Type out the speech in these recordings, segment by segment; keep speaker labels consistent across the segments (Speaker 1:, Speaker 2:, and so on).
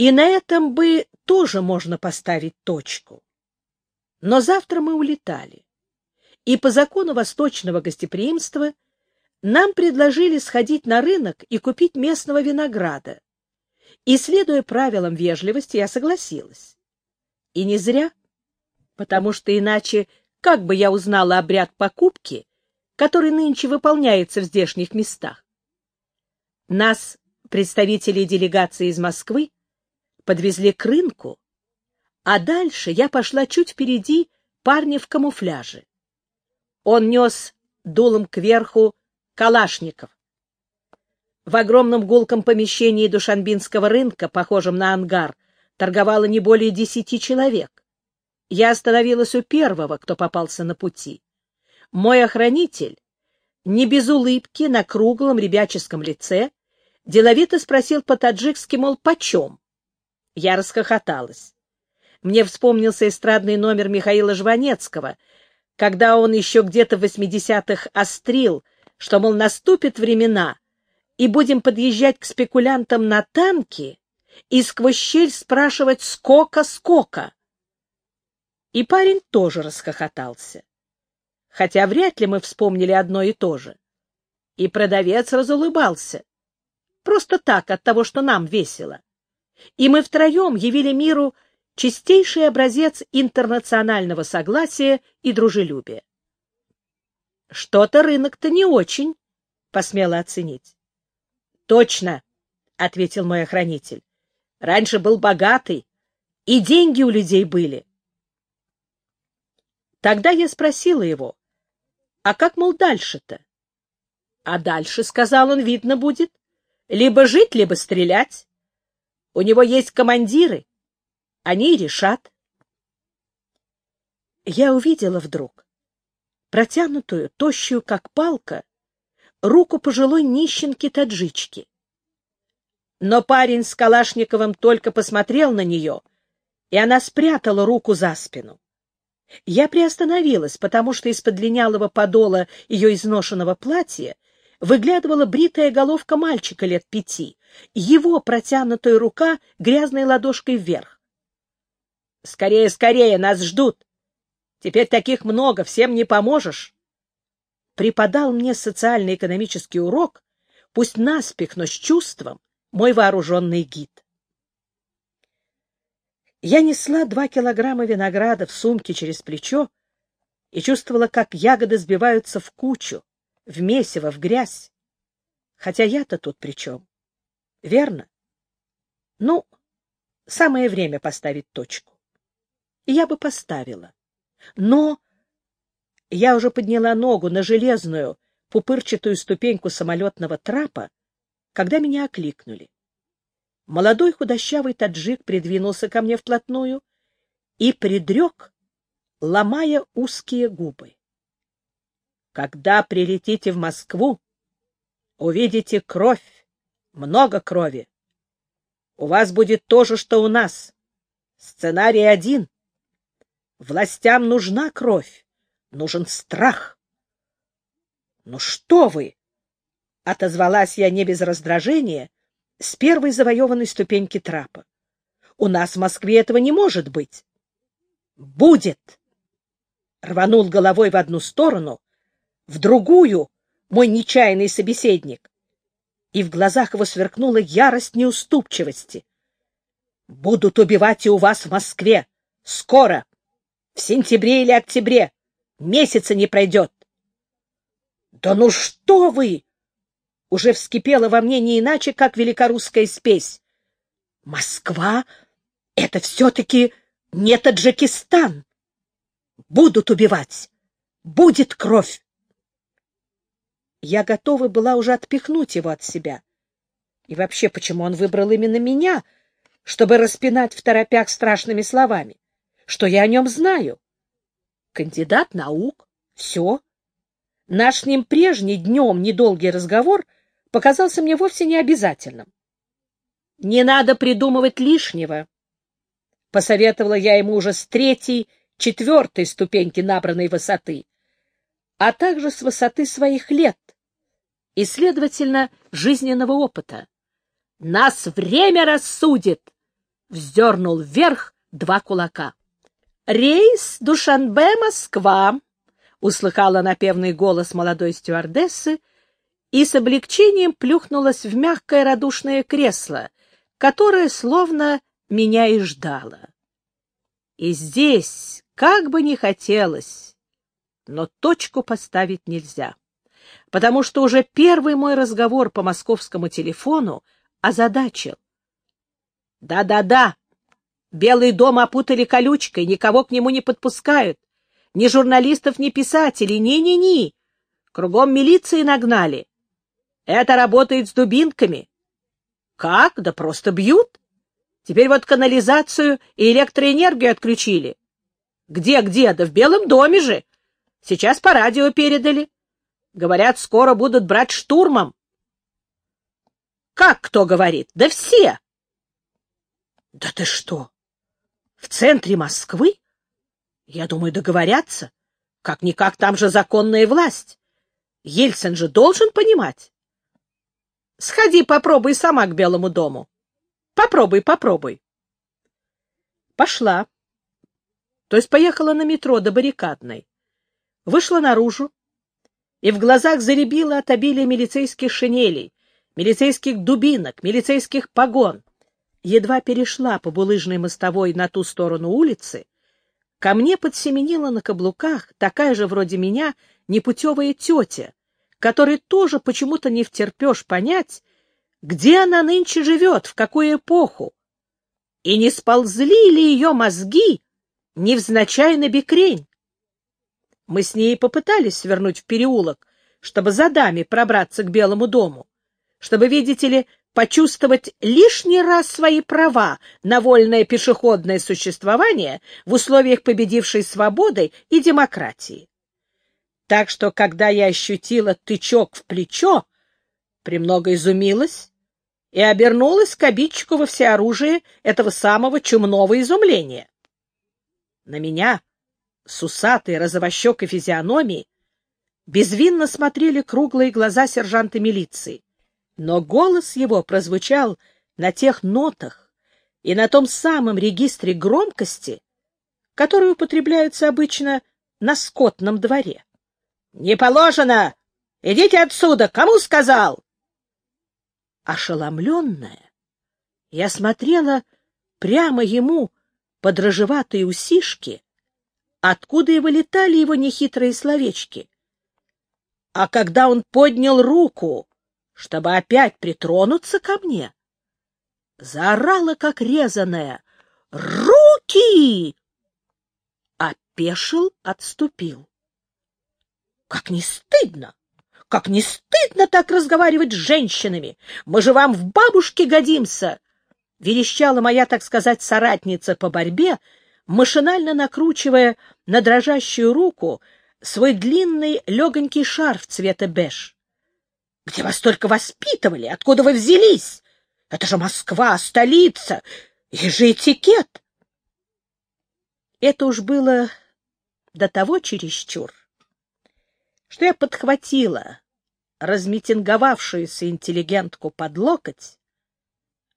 Speaker 1: И на этом бы тоже можно поставить точку. Но завтра мы улетали, и по закону восточного гостеприимства нам предложили сходить на рынок и купить местного винограда. И, следуя правилам вежливости, я согласилась. И не зря, потому что иначе как бы я узнала обряд покупки, который нынче выполняется в здешних местах? Нас, представители делегации из Москвы, подвезли к рынку, а дальше я пошла чуть впереди парня в камуфляже. Он нес дулом кверху калашников. В огромном гулком помещении Душанбинского рынка, похожем на ангар, торговало не более десяти человек. Я остановилась у первого, кто попался на пути. Мой охранитель, не без улыбки, на круглом ребяческом лице, деловито спросил по-таджикски, мол, почем? Я расхохоталась. Мне вспомнился эстрадный номер Михаила Жванецкого, когда он еще где-то в восьмидесятых острил, что, мол, наступят времена, и будем подъезжать к спекулянтам на танки и сквозь щель спрашивать «сколько-сколько?». И парень тоже расхохотался. Хотя вряд ли мы вспомнили одно и то же. И продавец разулыбался. Просто так, от того, что нам весело. И мы втроем явили миру чистейший образец интернационального согласия и дружелюбия. Что-то рынок-то не очень, — посмела оценить. — Точно, — ответил мой охранитель. — Раньше был богатый, и деньги у людей были. Тогда я спросила его, а как, мол, дальше-то? А дальше, — сказал он, — видно будет, либо жить, либо стрелять. У него есть командиры, они решат. Я увидела вдруг протянутую, тощую, как палка, руку пожилой нищенки-таджички. Но парень с Калашниковым только посмотрел на нее, и она спрятала руку за спину. Я приостановилась, потому что из-под линялого подола ее изношенного платья выглядывала бритая головка мальчика лет пяти, его протянутая рука грязной ладошкой вверх. — Скорее, скорее, нас ждут! Теперь таких много, всем не поможешь. Преподал мне социально-экономический урок, пусть наспех, но с чувством, мой вооруженный гид. Я несла два килограмма винограда в сумке через плечо и чувствовала, как ягоды сбиваются в кучу, в месиво, в грязь. Хотя я-то тут при чем? Верно? Ну, самое время поставить точку. И я бы поставила. Но я уже подняла ногу на железную, пупырчатую ступеньку самолетного трапа, когда меня окликнули. Молодой худощавый таджик придвинулся ко мне вплотную и предрек, ломая узкие губы. Когда прилетите в Москву, увидите кровь, много крови. У вас будет то же, что у нас. Сценарий один — Властям нужна кровь, нужен страх. — Ну что вы! — отозвалась я не без раздражения с первой завоеванной ступеньки трапа. — У нас в Москве этого не может быть. — Будет! Рванул головой в одну сторону, в другую мой нечаянный собеседник, и в глазах его сверкнула ярость неуступчивости. — Будут убивать и у вас в Москве. Скоро! В сентябре или октябре. Месяца не пройдет. — Да ну что вы! Уже вскипела во мне не иначе, как великорусская спесь. Москва — это все-таки не Таджикистан. Будут убивать. Будет кровь. Я готова была уже отпихнуть его от себя. И вообще, почему он выбрал именно меня, чтобы распинать в торопях страшными словами? Что я о нем знаю? Кандидат наук. Все. Наш с ним прежний днем недолгий разговор показался мне вовсе не обязательным. Не надо придумывать лишнего. Посоветовала я ему уже с третьей, четвертой ступеньки набранной высоты, а также с высоты своих лет и, следовательно, жизненного опыта. Нас время рассудит, вздернул вверх два кулака. «Рейс Душанбе-Москва!» — услыхала напевный голос молодой стюардессы и с облегчением плюхнулась в мягкое радушное кресло, которое словно меня и ждало. И здесь, как бы ни хотелось, но точку поставить нельзя, потому что уже первый мой разговор по московскому телефону озадачил. Да-да-да, Белый дом опутали колючкой, никого к нему не подпускают. Ни журналистов, ни писателей, ни-ни-ни. Кругом милиции нагнали. Это работает с дубинками. Как? Да просто бьют. Теперь вот канализацию и электроэнергию отключили. Где-где? Да в Белом доме же. Сейчас по радио передали. Говорят, скоро будут брать штурмом. Как кто говорит? Да все. Да ты что? В центре Москвы? Я думаю, договорятся. Как-никак там же законная власть. Ельцин же должен понимать. Сходи, попробуй сама к Белому дому. Попробуй, попробуй. Пошла. То есть поехала на метро до баррикадной. Вышла наружу, и в глазах заребила от обилия милицейских шинелей, милицейских дубинок, милицейских погон едва перешла по булыжной мостовой на ту сторону улицы, ко мне подсеменила на каблуках такая же вроде меня непутевая тетя, которой тоже почему-то не втерпешь понять, где она нынче живет, в какую эпоху, и не сползли ли ее мозги невзначай на бекрень. Мы с ней попытались свернуть в переулок, чтобы за даме пробраться к Белому дому, чтобы, видите ли, почувствовать лишний раз свои права на вольное пешеходное существование в условиях победившей свободы и демократии. Так что, когда я ощутила тычок в плечо, премного изумилась и обернулась к обидчику во всеоружие этого самого чумного изумления. На меня, с усатой розовощекой физиономией, безвинно смотрели круглые глаза сержанта милиции но голос его прозвучал на тех нотах и на том самом регистре громкости, которые употребляются обычно на скотном дворе. — Не положено! Идите отсюда! Кому сказал? Ошеломленная, я смотрела прямо ему под рыжеватые усишки, откуда и вылетали его нехитрые словечки. А когда он поднял руку чтобы опять притронуться ко мне. Заорала, как резаная. «Руки!» Опешил, отступил. «Как не стыдно! Как не стыдно так разговаривать с женщинами! Мы же вам в бабушке годимся!» Верещала моя, так сказать, соратница по борьбе, машинально накручивая на дрожащую руку свой длинный легонький шарф цвета беж. Где вас только воспитывали? Откуда вы взялись? Это же Москва, столица. И же этикет. Это уж было до того чересчур, что я подхватила размитинговавшуюся интеллигентку под локоть.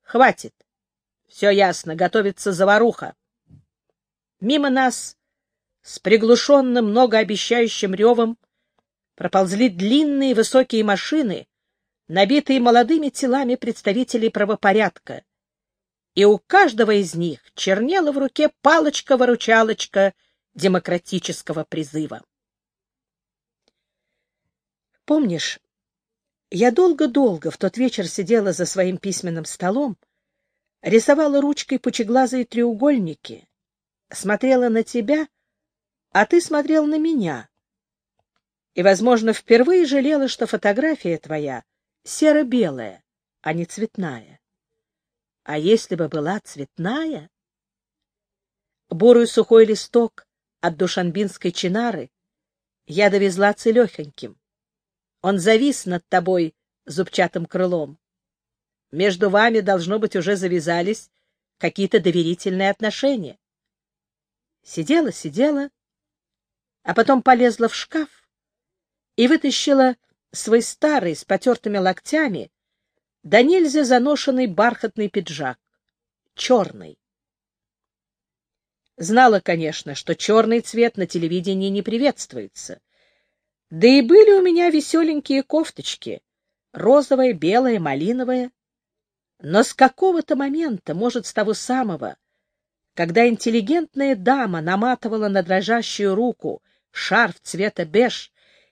Speaker 1: Хватит. Все ясно, готовится заваруха. Мимо нас с приглушенным многообещающим ревом проползли длинные высокие машины, набитые молодыми телами представителей правопорядка, и у каждого из них чернела в руке палочка-выручалочка демократического призыва. Помнишь, я долго-долго в тот вечер сидела за своим письменным столом, рисовала ручкой пучеглазые треугольники, смотрела на тебя, а ты смотрел на меня, и, возможно, впервые жалела, что фотография твоя серо-белая, а не цветная. А если бы была цветная? Бурый сухой листок от душанбинской чинары я довезла целехоньким. Он завис над тобой зубчатым крылом. Между вами, должно быть, уже завязались какие-то доверительные отношения. Сидела, сидела, а потом полезла в шкаф и вытащила свой старый с потертыми локтями да нельзя заношенный бархатный пиджак, черный. Знала, конечно, что черный цвет на телевидении не приветствуется. Да и были у меня веселенькие кофточки, розовая, белая, малиновая. Но с какого-то момента, может, с того самого, когда интеллигентная дама наматывала на дрожащую руку шарф цвета беж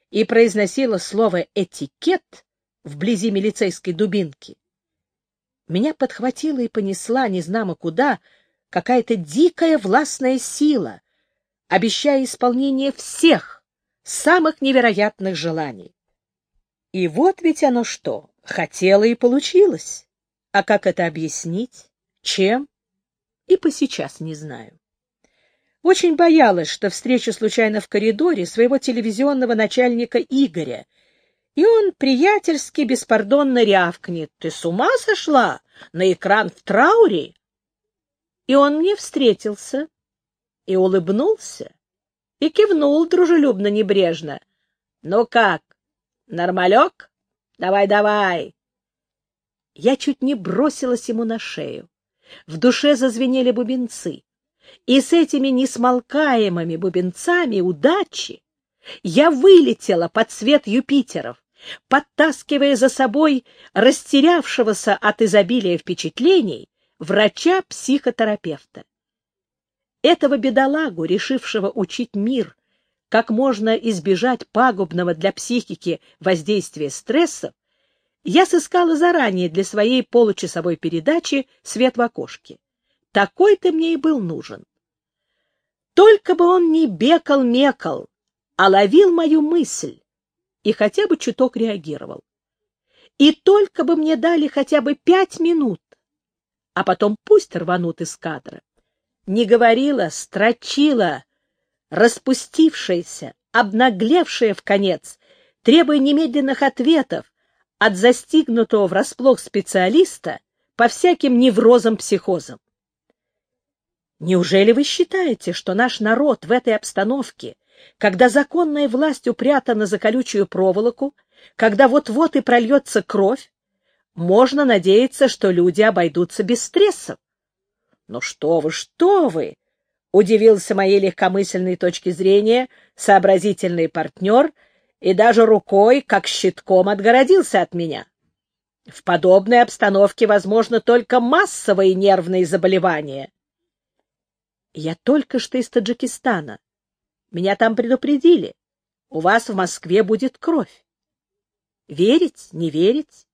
Speaker 1: и произносила слово «этикет» вблизи милицейской дубинки, меня подхватила и понесла, незнамо куда, какая-то дикая властная сила, обещая исполнение всех самых невероятных желаний. И вот ведь оно что, хотело и получилось. А как это объяснить? Чем? И по сейчас не знаю. Очень боялась, что встречу случайно в коридоре своего телевизионного начальника Игоря, и он приятельски беспардонно рявкнет. «Ты с ума сошла? На экран в трауре?» И он мне встретился, и улыбнулся, и кивнул дружелюбно-небрежно. «Ну как, нормалек? Давай-давай!» Я чуть не бросилась ему на шею. В душе зазвенели бубенцы. И с этими несмолкаемыми бубенцами удачи я вылетела под свет Юпитеров, подтаскивая за собой растерявшегося от изобилия впечатлений врача-психотерапевта. Этого бедолагу, решившего учить мир, как можно избежать пагубного для психики воздействия стрессов, я сыскала заранее для своей получасовой передачи «Свет в окошке». Такой-то мне и был нужен. Только бы он не бекал-мекал, а ловил мою мысль и хотя бы чуток реагировал. И только бы мне дали хотя бы пять минут, а потом пусть рванут из кадра. Не говорила, строчила, распустившаяся, обнаглевшая в конец, требуя немедленных ответов от застигнутого врасплох специалиста по всяким неврозам-психозам. Неужели вы считаете, что наш народ в этой обстановке, когда законная власть упрятана за колючую проволоку, когда вот-вот и прольется кровь, можно надеяться, что люди обойдутся без стрессов? Ну что вы, что вы! Удивился моей легкомысленной точки зрения сообразительный партнер и даже рукой, как щитком, отгородился от меня. В подобной обстановке возможно только массовые нервные заболевания. Я только что из Таджикистана. Меня там предупредили. У вас в Москве будет кровь. Верить, не верить?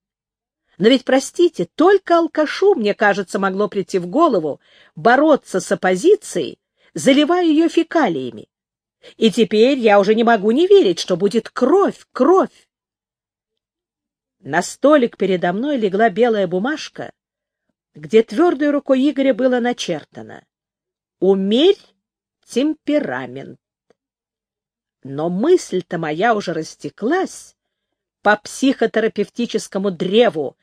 Speaker 1: Но ведь, простите, только алкашу, мне кажется, могло прийти в голову бороться с оппозицией, заливая ее фекалиями. И теперь я уже не могу не верить, что будет кровь, кровь. На столик передо мной легла белая бумажка, где твердой рукой Игоря было начертано Умерь темперамент. Но мысль-то моя уже растеклась по психотерапевтическому древу,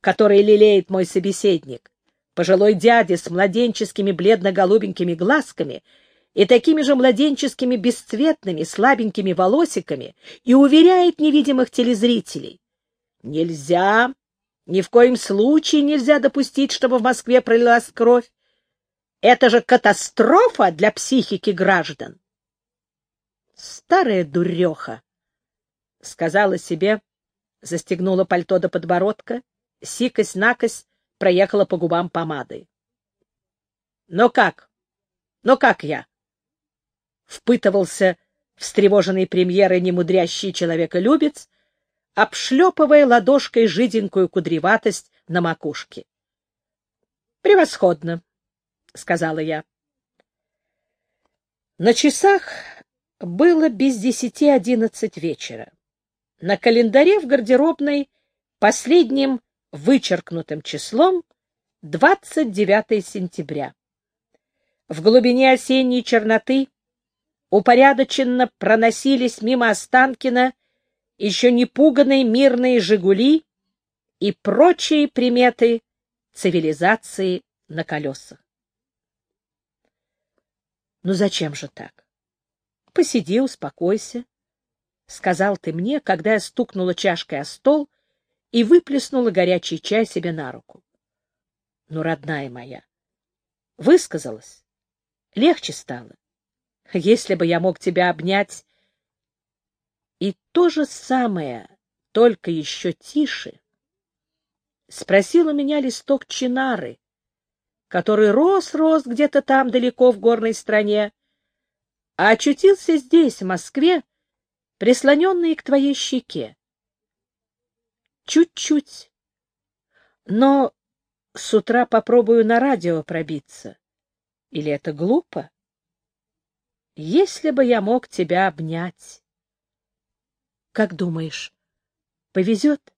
Speaker 1: который лелеет мой собеседник, пожилой дядя с младенческими бледно-голубенькими глазками и такими же младенческими бесцветными слабенькими волосиками и уверяет невидимых телезрителей. Нельзя, ни в коем случае нельзя допустить, чтобы в Москве пролилась кровь. Это же катастрофа для психики граждан. Старая дуреха, — сказала себе, застегнула пальто до подбородка, сикость-накость проехала по губам помадой. — Ну как? Ну как я? Впытывался встревоженный премьерой немудрящий человеколюбец, обшлепывая ладошкой жиденькую кудреватость на макушке. — Превосходно! — сказала я. На часах было без десяти одиннадцать вечера. На календаре в гардеробной последним вычеркнутым числом 29 сентября. В глубине осенней черноты упорядоченно проносились мимо Останкина еще не пуганные мирные «Жигули» и прочие приметы цивилизации на колесах. Ну зачем же так? Посиди, успокойся, — сказал ты мне, когда я стукнула чашкой о стол и выплеснула горячий чай себе на руку. Ну, родная моя, высказалась. Легче стало. Если бы я мог тебя обнять. И то же самое, только еще тише, спросила меня листок чинары, который рос-рос где-то там далеко в горной стране, а очутился здесь, в Москве, прислоненный к твоей щеке. Чуть-чуть. Но с утра попробую на радио пробиться. Или это глупо? Если бы я мог тебя обнять. Как думаешь, повезет?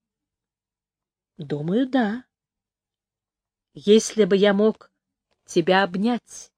Speaker 1: Думаю, да. Если бы я мог тебя обнять.